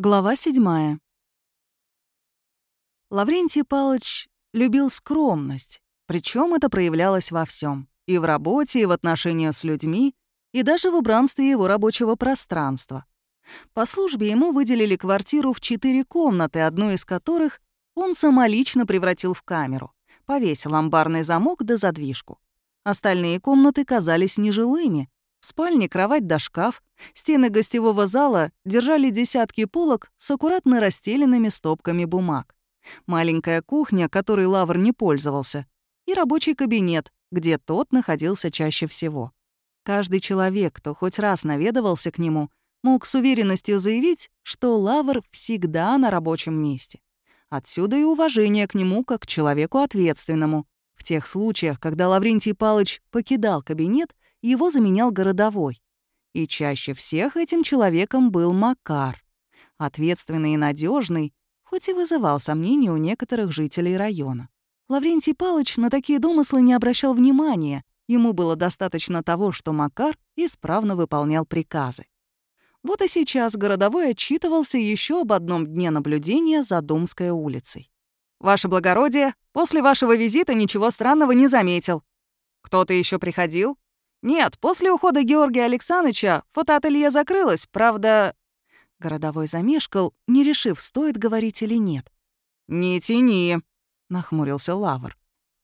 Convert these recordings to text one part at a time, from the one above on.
Глава седьмая. Лаврентий Палыч любил скромность, причем это проявлялось во всем: и в работе, и в отношениях с людьми, и даже в убранстве его рабочего пространства. По службе ему выделили квартиру в четыре комнаты, одну из которых он самолично превратил в камеру, повесил амбарный замок да задвижку. Остальные комнаты казались нежилыми, в спальне кровать да шкаф, стены гостевого зала держали десятки полок с аккуратно расстеленными стопками бумаг. Маленькая кухня, которой Лавр не пользовался, и рабочий кабинет, где тот находился чаще всего. Каждый человек, кто хоть раз наведывался к нему, мог с уверенностью заявить, что Лавр всегда на рабочем месте. Отсюда и уважение к нему как к человеку ответственному. В тех случаях, когда Лаврентий Палыч покидал кабинет, его заменял городовой. И чаще всех этим человеком был Макар. Ответственный и надежный, хоть и вызывал сомнения у некоторых жителей района. Лаврентий Палыч на такие домыслы не обращал внимания, ему было достаточно того, что Макар исправно выполнял приказы. Вот и сейчас городовой отчитывался еще об одном дне наблюдения за Думской улицей. «Ваше благородие, после вашего визита ничего странного не заметил. Кто-то еще приходил?» «Нет, после ухода Георгия Александровича фотоателье закрылось, правда...» Городовой замешкал, не решив, стоит говорить или нет. «Не тяни», — нахмурился Лавр.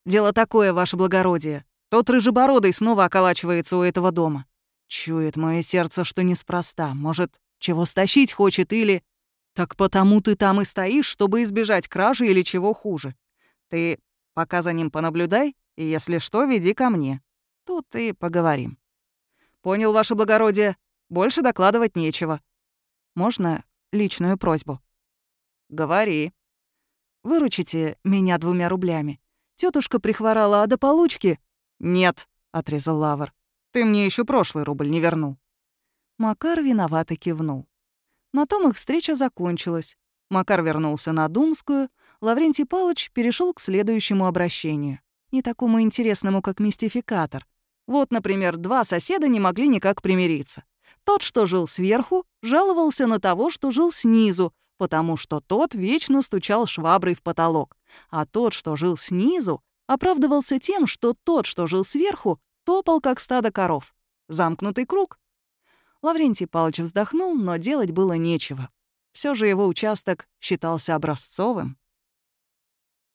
«Дело такое, ваше благородие. Тот рыжебородый снова околачивается у этого дома. Чует мое сердце, что неспроста. Может, чего стащить хочет или... Так потому ты там и стоишь, чтобы избежать кражи или чего хуже. Ты пока за ним понаблюдай, и если что, веди ко мне. Тут и поговорим. Понял, ваше благородие. Больше докладывать нечего. Можно личную просьбу? Говори. Выручите меня двумя рублями. Тетушка прихворала, а до получки... Нет, отрезал Лавр. Ты мне еще прошлый рубль не вернул. Макар виновато кивнул. На том их встреча закончилась. Макар вернулся на Думскую, Лаврентий Палыч перешел к следующему обращению. Не такому интересному, как мистификатор, вот, например, два соседа не могли никак примириться. Тот, что жил сверху, жаловался на того, что жил снизу, потому что тот вечно стучал шваброй в потолок, а тот, что жил снизу, оправдывался тем, что тот, что жил сверху, топал, как стадо коров. Замкнутый круг. Лаврентий Павлович вздохнул, но делать было нечего. Все же его участок считался образцовым.